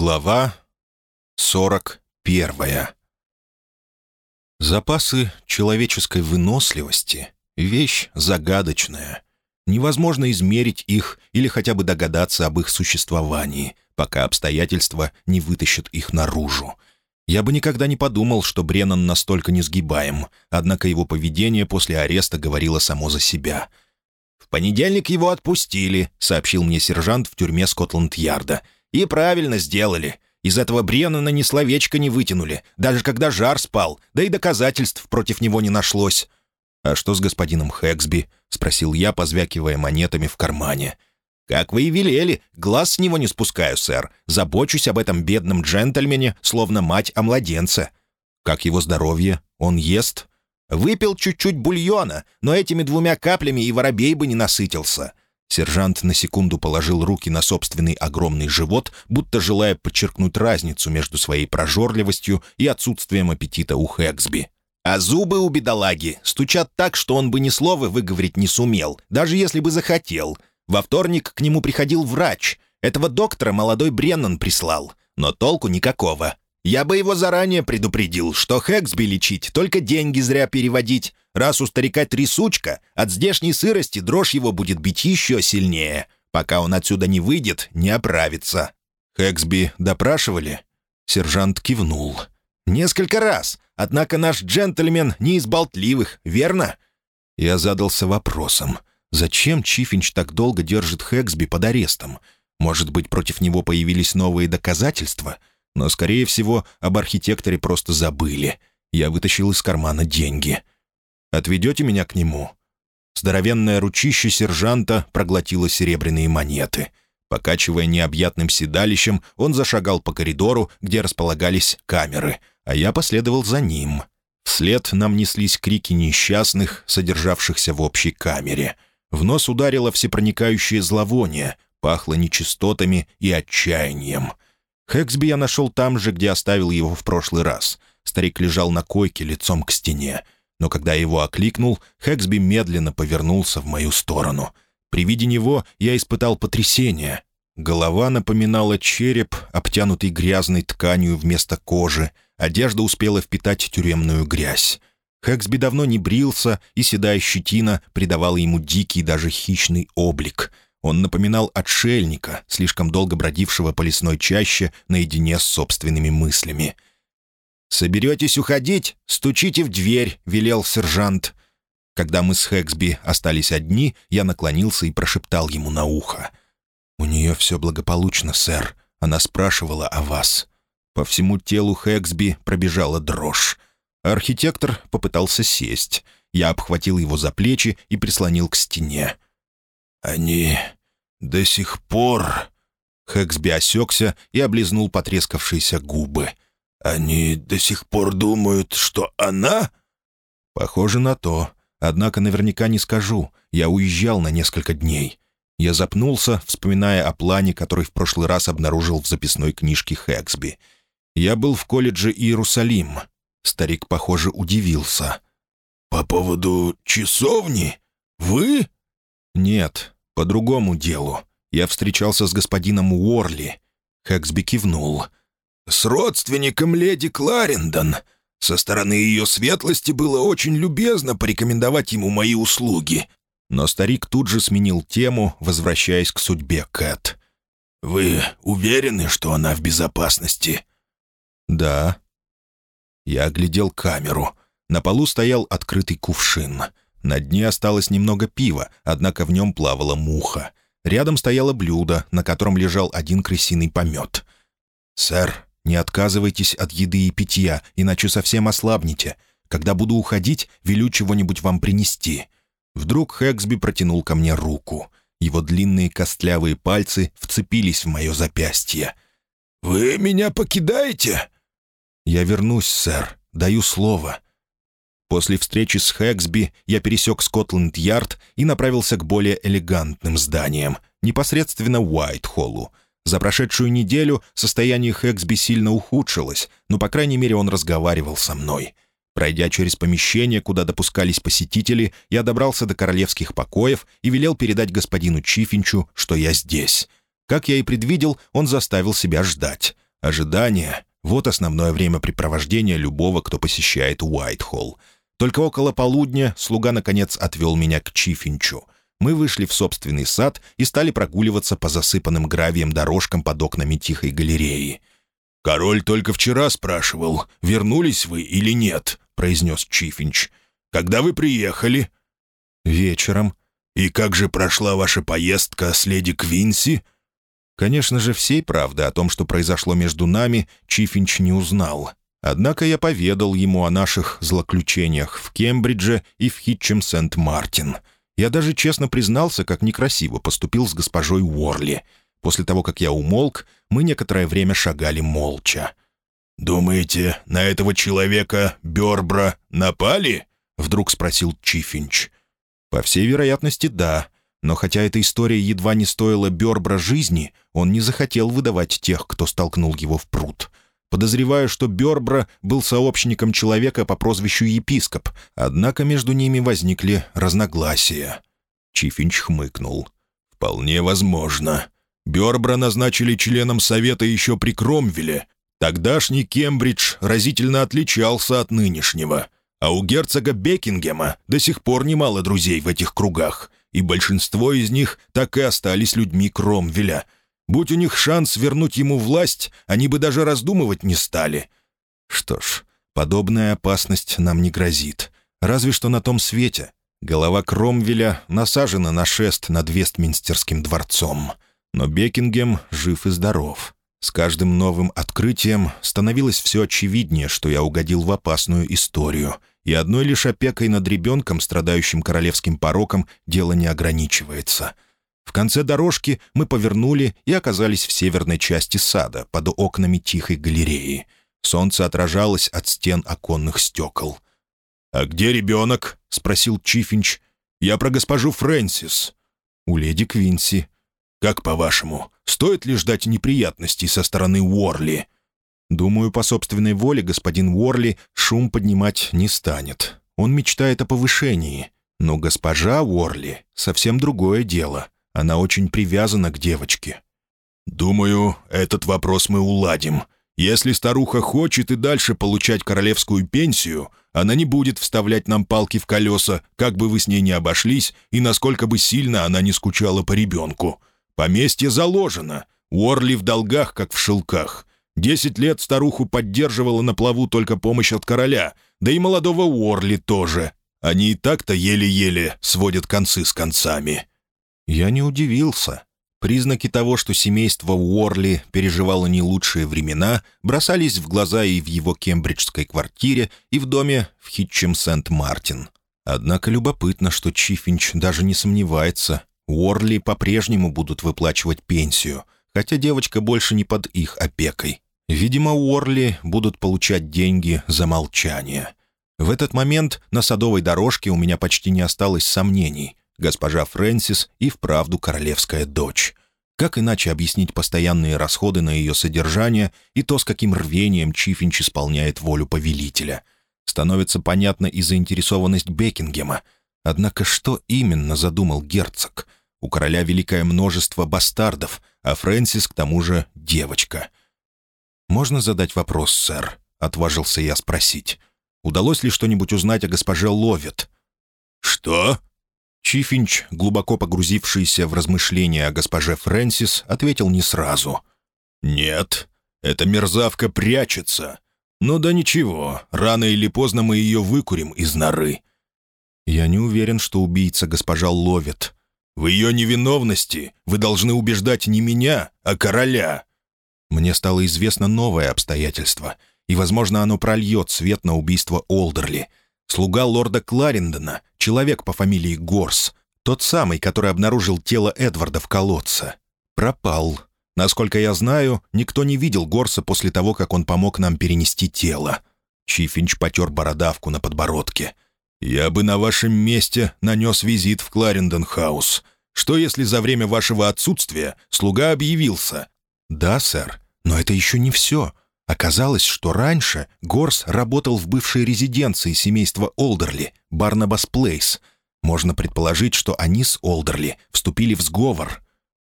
Глава 41 Запасы человеческой выносливости — вещь загадочная. Невозможно измерить их или хотя бы догадаться об их существовании, пока обстоятельства не вытащат их наружу. Я бы никогда не подумал, что Бреннан настолько несгибаем, однако его поведение после ареста говорило само за себя. «В понедельник его отпустили», — сообщил мне сержант в тюрьме Скотланд-Ярда — и правильно сделали. Из этого Бреннана ни словечко не вытянули, даже когда жар спал, да и доказательств против него не нашлось. «А что с господином Хэксби?» — спросил я, позвякивая монетами в кармане. «Как вы и велели, глаз с него не спускаю, сэр. Забочусь об этом бедном джентльмене, словно мать о младенце». «Как его здоровье? Он ест?» «Выпил чуть-чуть бульона, но этими двумя каплями и воробей бы не насытился. Сержант на секунду положил руки на собственный огромный живот, будто желая подчеркнуть разницу между своей прожорливостью и отсутствием аппетита у Хэксби. А зубы у бедолаги стучат так, что он бы ни слова выговорить не сумел, даже если бы захотел. Во вторник к нему приходил врач. Этого доктора молодой Бреннан прислал. Но толку никакого. Я бы его заранее предупредил, что Хэксби лечить, только деньги зря переводить. Раз у старика трясучка, от здешней сырости дрожь его будет бить еще сильнее. Пока он отсюда не выйдет, не оправится». «Хэксби допрашивали?» Сержант кивнул. «Несколько раз. Однако наш джентльмен не из болтливых, верно?» Я задался вопросом. Зачем Чифинч так долго держит Хэксби под арестом? Может быть, против него появились новые доказательства? Но, скорее всего, об архитекторе просто забыли. Я вытащил из кармана деньги. Отведете меня к нему?» Здоровенное ручище сержанта проглотило серебряные монеты. Покачивая необъятным седалищем, он зашагал по коридору, где располагались камеры, а я последовал за ним. Вслед нам неслись крики несчастных, содержавшихся в общей камере. В нос ударило всепроникающее зловоние, пахло нечистотами и отчаянием. Хэксби я нашел там же, где оставил его в прошлый раз. Старик лежал на койке лицом к стене но когда его окликнул, Хэксби медленно повернулся в мою сторону. При виде него я испытал потрясение. Голова напоминала череп, обтянутый грязной тканью вместо кожи. Одежда успела впитать тюремную грязь. Хэксби давно не брился, и седая щетина придавала ему дикий, даже хищный облик. Он напоминал отшельника, слишком долго бродившего по лесной чаще наедине с собственными мыслями — «Соберетесь уходить? Стучите в дверь», — велел сержант. Когда мы с Хэксби остались одни, я наклонился и прошептал ему на ухо. «У нее все благополучно, сэр. Она спрашивала о вас». По всему телу Хэксби пробежала дрожь. Архитектор попытался сесть. Я обхватил его за плечи и прислонил к стене. «Они до сих пор...» Хэксби осекся и облизнул потрескавшиеся губы. «Они до сих пор думают, что она?» «Похоже на то. Однако наверняка не скажу. Я уезжал на несколько дней». Я запнулся, вспоминая о плане, который в прошлый раз обнаружил в записной книжке Хэксби. «Я был в колледже Иерусалим». Старик, похоже, удивился. «По поводу часовни? Вы?» «Нет, по другому делу. Я встречался с господином Уорли». Хэксби кивнул с родственником леди Кларендон. Со стороны ее светлости было очень любезно порекомендовать ему мои услуги». Но старик тут же сменил тему, возвращаясь к судьбе Кэт. «Вы уверены, что она в безопасности?» «Да». Я оглядел камеру. На полу стоял открытый кувшин. На дне осталось немного пива, однако в нем плавала муха. Рядом стояло блюдо, на котором лежал один крысиный помет. «Сэр, не отказывайтесь от еды и питья, иначе совсем ослабнете. Когда буду уходить, велю чего-нибудь вам принести». Вдруг Хэксби протянул ко мне руку. Его длинные костлявые пальцы вцепились в мое запястье. «Вы меня покидаете?» «Я вернусь, сэр. Даю слово». После встречи с Хэксби я пересек Скотланд-Ярд и направился к более элегантным зданиям, непосредственно Уайт-Холлу — за прошедшую неделю состояние Хэксби сильно ухудшилось, но, по крайней мере, он разговаривал со мной. Пройдя через помещение, куда допускались посетители, я добрался до королевских покоев и велел передать господину Чифинчу, что я здесь. Как я и предвидел, он заставил себя ждать. Ожидание — вот основное времяпрепровождение любого, кто посещает Уайтхолл. Только около полудня слуга, наконец, отвел меня к Чифинчу. Мы вышли в собственный сад и стали прогуливаться по засыпанным гравием дорожкам под окнами тихой галереи. «Король только вчера спрашивал, вернулись вы или нет», — произнес Чифинч. «Когда вы приехали?» «Вечером». «И как же прошла ваша поездка с леди Квинси?» Конечно же, всей правды о том, что произошло между нами, Чифинч не узнал. Однако я поведал ему о наших злоключениях в Кембридже и в Хитчем Сент-Мартин. Я даже честно признался, как некрасиво поступил с госпожой Уорли. После того, как я умолк, мы некоторое время шагали молча. «Думаете, на этого человека, Бёрбра, напали?» — вдруг спросил Чифинч. «По всей вероятности, да. Но хотя эта история едва не стоила Бёрбра жизни, он не захотел выдавать тех, кто столкнул его в пруд. Подозреваю, что Бёрбра был сообщником человека по прозвищу Епископ, однако между ними возникли разногласия. Чифинч хмыкнул. «Вполне возможно. Бёрбра назначили членом Совета еще при Кромвеле. Тогдашний Кембридж разительно отличался от нынешнего. А у герцога Бекингема до сих пор немало друзей в этих кругах, и большинство из них так и остались людьми Кромвеля — Будь у них шанс вернуть ему власть, они бы даже раздумывать не стали. Что ж, подобная опасность нам не грозит. Разве что на том свете. Голова Кромвеля насажена на шест над Вестминстерским дворцом. Но Бекингем жив и здоров. С каждым новым открытием становилось все очевиднее, что я угодил в опасную историю, и одной лишь опекой над ребенком, страдающим королевским пороком, дело не ограничивается — в конце дорожки мы повернули и оказались в северной части сада, под окнами тихой галереи. Солнце отражалось от стен оконных стекол. «А где ребенок?» — спросил Чифинч. «Я про госпожу Фрэнсис». «У леди Квинси». «Как по-вашему, стоит ли ждать неприятностей со стороны Уорли?» «Думаю, по собственной воле господин Уорли шум поднимать не станет. Он мечтает о повышении. Но госпожа Уорли — совсем другое дело». Она очень привязана к девочке. «Думаю, этот вопрос мы уладим. Если старуха хочет и дальше получать королевскую пенсию, она не будет вставлять нам палки в колеса, как бы вы с ней ни обошлись и насколько бы сильно она не скучала по ребенку. Поместье заложено. Уорли в долгах, как в шелках. Десять лет старуху поддерживала на плаву только помощь от короля, да и молодого Уорли тоже. Они и так-то еле-еле сводят концы с концами. Я не удивился. Признаки того, что семейство Уорли переживало не лучшие времена, бросались в глаза и в его кембриджской квартире, и в доме в Хитчем Сент-Мартин. Однако любопытно, что Чифинч даже не сомневается. Уорли по-прежнему будут выплачивать пенсию, хотя девочка больше не под их опекой. Видимо, Уорли будут получать деньги за молчание. В этот момент на садовой дорожке у меня почти не осталось сомнений. Госпожа Фрэнсис и вправду королевская дочь. Как иначе объяснить постоянные расходы на ее содержание и то, с каким рвением Чифинч исполняет волю повелителя? Становится понятна и заинтересованность Бекингема. Однако что именно задумал герцог? У короля великое множество бастардов, а Фрэнсис, к тому же, девочка. «Можно задать вопрос, сэр?» — отважился я спросить. «Удалось ли что-нибудь узнать о госпоже Ловет?» «Что?» Чифинч, глубоко погрузившийся в размышления о госпоже Фрэнсис, ответил не сразу. «Нет, эта мерзавка прячется. Ну да ничего, рано или поздно мы ее выкурим из норы». «Я не уверен, что убийца госпожа ловит. В ее невиновности вы должны убеждать не меня, а короля». Мне стало известно новое обстоятельство, и, возможно, оно прольет свет на убийство Олдерли — Слуга лорда Кларендона, человек по фамилии Горс, тот самый, который обнаружил тело Эдварда в колодце, пропал. Насколько я знаю, никто не видел Горса после того, как он помог нам перенести тело. Чифинч потер бородавку на подбородке. «Я бы на вашем месте нанес визит в Кларендон-хаус. Что, если за время вашего отсутствия слуга объявился?» «Да, сэр, но это еще не все. Оказалось, что раньше Горс работал в бывшей резиденции семейства Олдерли, Барнабас Плейс. Можно предположить, что они с Олдерли вступили в сговор.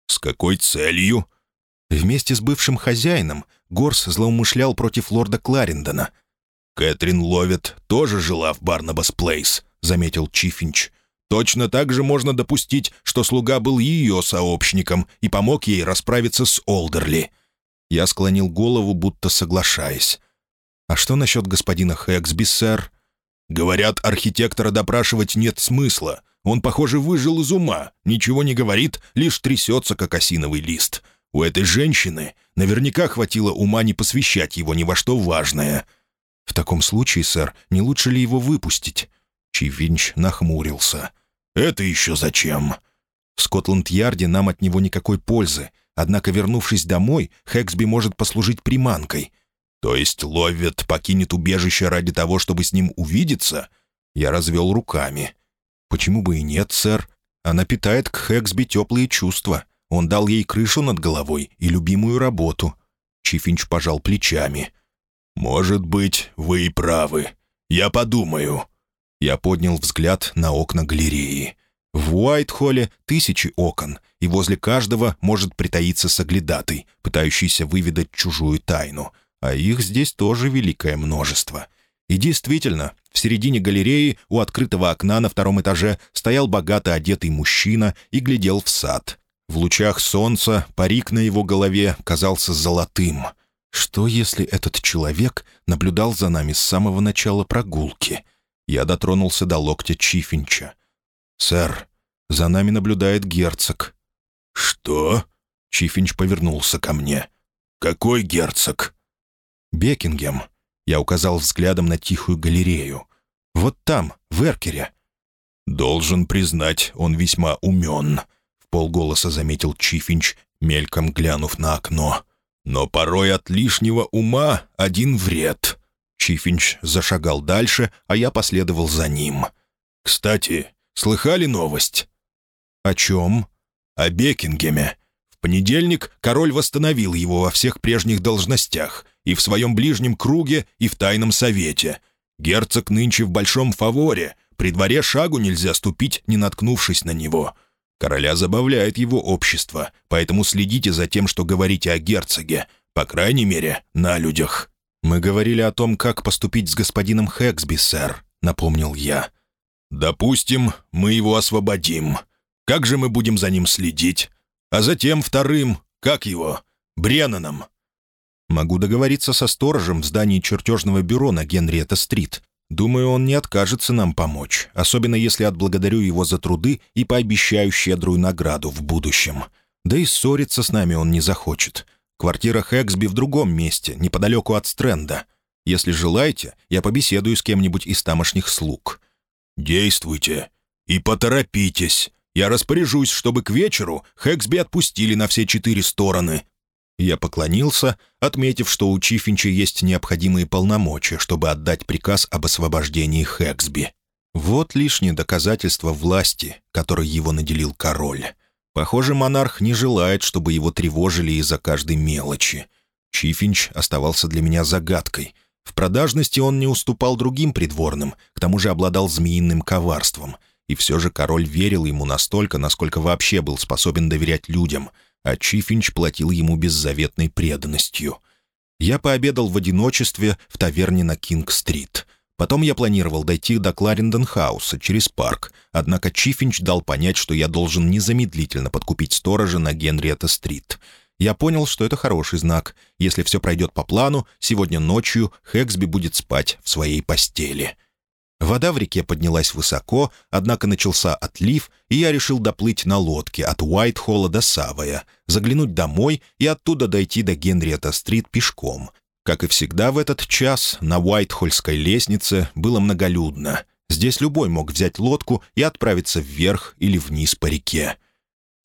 «С какой целью?» Вместе с бывшим хозяином Горс злоумышлял против лорда Кларендона. «Кэтрин Ловит тоже жила в Барнабас Плейс», — заметил Чифинч. «Точно так же можно допустить, что слуга был ее сообщником и помог ей расправиться с Олдерли». Я склонил голову, будто соглашаясь. «А что насчет господина Хэксби, сэр?» «Говорят, архитектора допрашивать нет смысла. Он, похоже, выжил из ума, ничего не говорит, лишь трясется, как осиновый лист. У этой женщины наверняка хватило ума не посвящать его ни во что важное». «В таком случае, сэр, не лучше ли его выпустить?» Чивинч нахмурился. «Это еще зачем?» «В Скотланд-Ярде нам от него никакой пользы. Однако, вернувшись домой, Хэксби может послужить приманкой. То есть Ловет покинет убежище ради того, чтобы с ним увидеться? Я развел руками. Почему бы и нет, сэр? Она питает к Хэксби теплые чувства. Он дал ей крышу над головой и любимую работу. Чифинч пожал плечами. «Может быть, вы и правы. Я подумаю». Я поднял взгляд на окна галереи. В Уайт-Холле тысячи окон, и возле каждого может притаиться соглядатый, пытающийся выведать чужую тайну, а их здесь тоже великое множество. И действительно, в середине галереи у открытого окна на втором этаже стоял богато одетый мужчина и глядел в сад. В лучах солнца парик на его голове казался золотым. Что, если этот человек наблюдал за нами с самого начала прогулки? Я дотронулся до локтя Чифинча — «Сэр, за нами наблюдает герцог». «Что?» — Чифинч повернулся ко мне. «Какой герцог?» «Бекингем». Я указал взглядом на тихую галерею. «Вот там, в Эркере». «Должен признать, он весьма умен», — в полголоса заметил Чифинч, мельком глянув на окно. «Но порой от лишнего ума один вред». Чифинч зашагал дальше, а я последовал за ним. «Кстати, Слыхали новость?» «О чем?» «О Бекингеме. В понедельник король восстановил его во всех прежних должностях, и в своем ближнем круге, и в тайном совете. Герцог нынче в большом фаворе, при дворе шагу нельзя ступить, не наткнувшись на него. Короля забавляет его общество, поэтому следите за тем, что говорите о герцоге, по крайней мере, на людях». «Мы говорили о том, как поступить с господином Хэксби, сэр», — напомнил я. Допустим, мы его освободим. Как же мы будем за ним следить? А затем вторым, как его, Бреннаном. Могу договориться со сторожем в здании чертежного бюро на Генриетта-стрит. Думаю, он не откажется нам помочь, особенно если отблагодарю его за труды и пообещаю щедрую награду в будущем. Да и ссориться с нами он не захочет. Квартира Хэксби в другом месте, неподалеку от Стрэнда. Если желаете, я побеседую с кем-нибудь из тамошних слуг. «Действуйте. И поторопитесь. Я распоряжусь, чтобы к вечеру Хэксби отпустили на все четыре стороны». Я поклонился, отметив, что у Чифинча есть необходимые полномочия, чтобы отдать приказ об освобождении Хэксби. Вот лишнее доказательство власти, которой его наделил король. Похоже, монарх не желает, чтобы его тревожили из-за каждой мелочи. Чифинч оставался для меня загадкой — в продажности он не уступал другим придворным, к тому же обладал змеиным коварством. И все же король верил ему настолько, насколько вообще был способен доверять людям, а Чифинч платил ему беззаветной преданностью. Я пообедал в одиночестве в таверне на Кинг-стрит. Потом я планировал дойти до Кларендон-хауса через парк, однако Чифинч дал понять, что я должен незамедлительно подкупить сторожа на Генриетта-стрит — я понял, что это хороший знак. Если все пройдет по плану, сегодня ночью Хэксби будет спать в своей постели. Вода в реке поднялась высоко, однако начался отлив, и я решил доплыть на лодке от Уайт-Холла до Савая, заглянуть домой и оттуда дойти до Генриетта-стрит пешком. Как и всегда в этот час, на Уайт-Хольской лестнице было многолюдно. Здесь любой мог взять лодку и отправиться вверх или вниз по реке.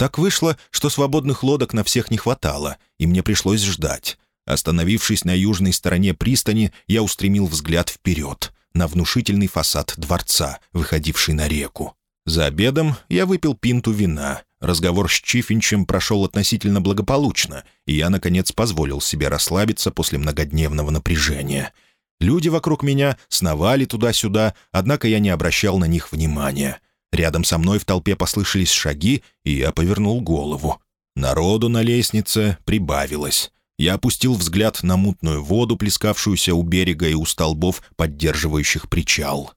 Так вышло, что свободных лодок на всех не хватало, и мне пришлось ждать. Остановившись на южной стороне пристани, я устремил взгляд вперед, на внушительный фасад дворца, выходивший на реку. За обедом я выпил пинту вина. Разговор с Чифинчем прошел относительно благополучно, и я, наконец, позволил себе расслабиться после многодневного напряжения. Люди вокруг меня сновали туда-сюда, однако я не обращал на них внимания — Рядом со мной в толпе послышались шаги, и я повернул голову. Народу на лестнице прибавилось. Я опустил взгляд на мутную воду, плескавшуюся у берега и у столбов, поддерживающих причал.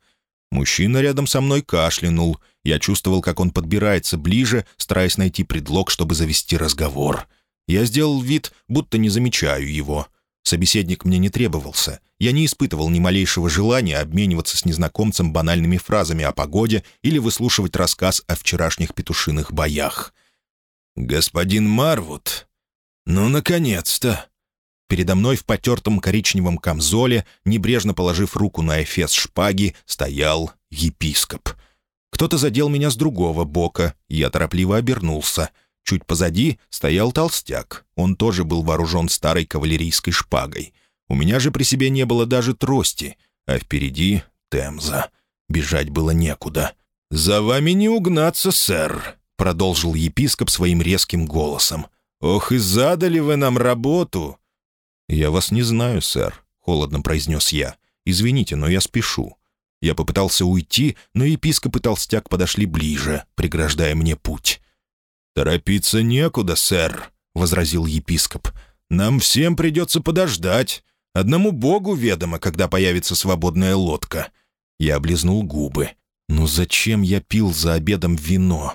Мужчина рядом со мной кашлянул. Я чувствовал, как он подбирается ближе, стараясь найти предлог, чтобы завести разговор. Я сделал вид, будто не замечаю его. Собеседник мне не требовался. Я не испытывал ни малейшего желания обмениваться с незнакомцем банальными фразами о погоде или выслушивать рассказ о вчерашних петушиных боях. «Господин Марвуд, ну, наконец-то!» Передо мной в потертом коричневом камзоле, небрежно положив руку на эфес шпаги, стоял епископ. Кто-то задел меня с другого бока, я торопливо обернулся. Чуть позади стоял толстяк. Он тоже был вооружен старой кавалерийской шпагой. У меня же при себе не было даже трости, а впереди — Темза. Бежать было некуда. «За вами не угнаться, сэр», — продолжил епископ своим резким голосом. «Ох, и задали вы нам работу!» «Я вас не знаю, сэр», — холодно произнес я. «Извините, но я спешу». Я попытался уйти, но епископ и толстяк подошли ближе, преграждая мне путь. «Торопиться некуда, сэр», — возразил епископ. «Нам всем придется подождать. Одному богу ведомо, когда появится свободная лодка». Я облизнул губы. «Ну зачем я пил за обедом вино?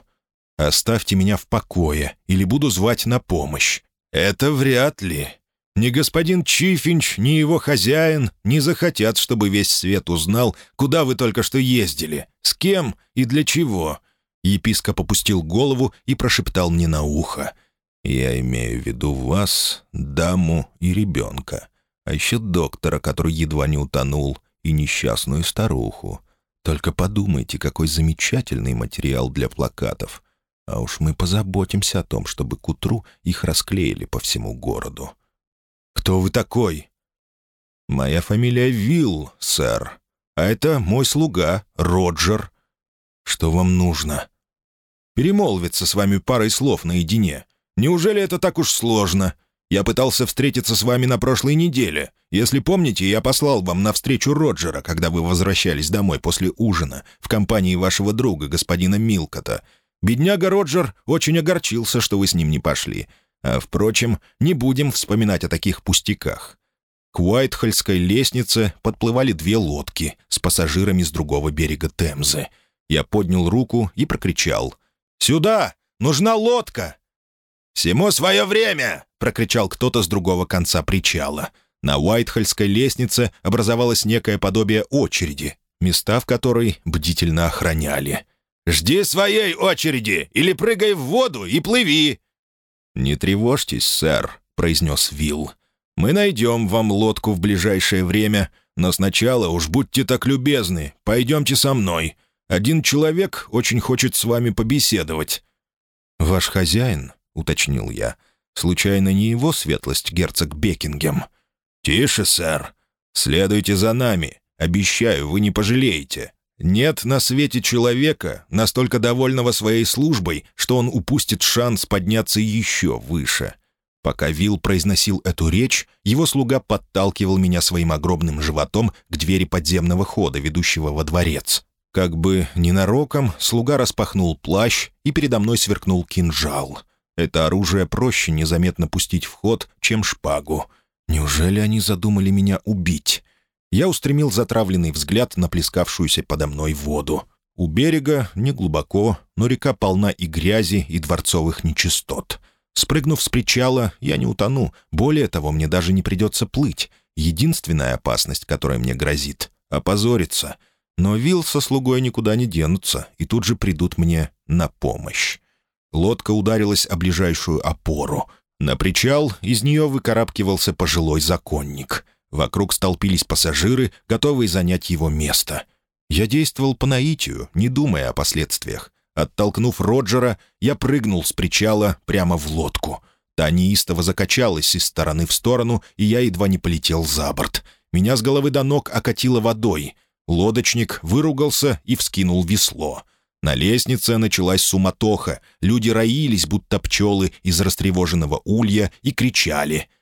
Оставьте меня в покое, или буду звать на помощь». «Это вряд ли. Ни господин Чифинч, ни его хозяин не захотят, чтобы весь свет узнал, куда вы только что ездили, с кем и для чего». Епископ опустил голову и прошептал мне на ухо. «Я имею в виду вас, даму и ребенка, а еще доктора, который едва не утонул, и несчастную старуху. Только подумайте, какой замечательный материал для плакатов. А уж мы позаботимся о том, чтобы к утру их расклеили по всему городу». «Кто вы такой?» «Моя фамилия Вилл, сэр. А это мой слуга, Роджер». «Что вам нужно?» «Перемолвиться с вами парой слов наедине. Неужели это так уж сложно? Я пытался встретиться с вами на прошлой неделе. Если помните, я послал вам навстречу Роджера, когда вы возвращались домой после ужина в компании вашего друга, господина Милкота. Бедняга Роджер очень огорчился, что вы с ним не пошли. А, впрочем, не будем вспоминать о таких пустяках. К Уайтхольской лестнице подплывали две лодки с пассажирами с другого берега Темзы. Я поднял руку и прокричал. «Сюда! Нужна лодка!» «Всему свое время!» — прокричал кто-то с другого конца причала. На Уайтхольской лестнице образовалось некое подобие очереди, места в которой бдительно охраняли. «Жди своей очереди, или прыгай в воду и плыви!» «Не тревожьтесь, сэр», — произнес Вилл. «Мы найдем вам лодку в ближайшее время, но сначала уж будьте так любезны, пойдемте со мной. Один человек очень хочет с вами побеседовать». «Ваш хозяин?» — уточнил я. «Случайно не его светлость, герцог Бекингем?» «Тише, сэр. Следуйте за нами. Обещаю, вы не пожалеете. Нет на свете человека, настолько довольного своей службой, что он упустит шанс подняться еще выше. Пока Вил произносил эту речь, его слуга подталкивал меня своим огромным животом к двери подземного хода, ведущего во дворец. Как бы ненароком, слуга распахнул плащ, и передо мной сверкнул кинжал. Это оружие проще незаметно пустить в ход, чем шпагу. Неужели они задумали меня убить? Я устремил затравленный взгляд на плескавшуюся подо мной воду. У берега не глубоко, но река полна и грязи, и дворцовых нечистот. Спрыгнув с причала, я не утону. Более того, мне даже не придется плыть. Единственная опасность, которая мне грозит — опозориться. Но Вилл со слугой никуда не денутся, и тут же придут мне на помощь. Лодка ударилась о ближайшую опору. На причал из нее выкарабкивался пожилой законник — Вокруг столпились пассажиры, готовые занять его место. Я действовал по наитию, не думая о последствиях. Оттолкнув Роджера, я прыгнул с причала прямо в лодку. Та неистово закачалась из стороны в сторону, и я едва не полетел за борт. Меня с головы до ног окатило водой. Лодочник выругался и вскинул весло. На лестнице началась суматоха. Люди роились, будто пчелы из растревоженного улья, и кричали —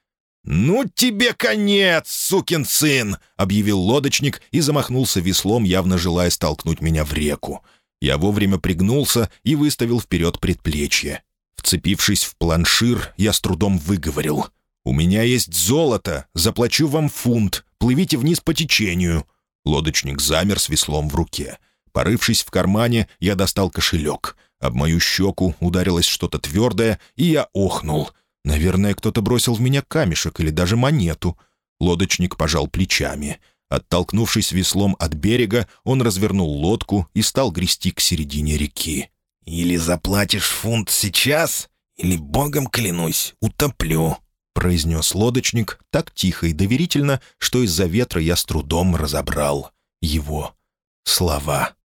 «Ну тебе конец, сукин сын!» — объявил лодочник и замахнулся веслом, явно желая столкнуть меня в реку. Я вовремя пригнулся и выставил вперед предплечье. Вцепившись в планшир, я с трудом выговорил. «У меня есть золото, заплачу вам фунт, плывите вниз по течению». Лодочник замер с веслом в руке. Порывшись в кармане, я достал кошелек. Об мою щеку ударилось что-то твердое, и я охнул. Наверное, кто-то бросил в меня камешек или даже монету. Лодочник пожал плечами. Оттолкнувшись веслом от берега, он развернул лодку и стал грести к середине реки. «Или заплатишь фунт сейчас, или, богом клянусь, утоплю», — произнес лодочник так тихо и доверительно, что из-за ветра я с трудом разобрал его слова.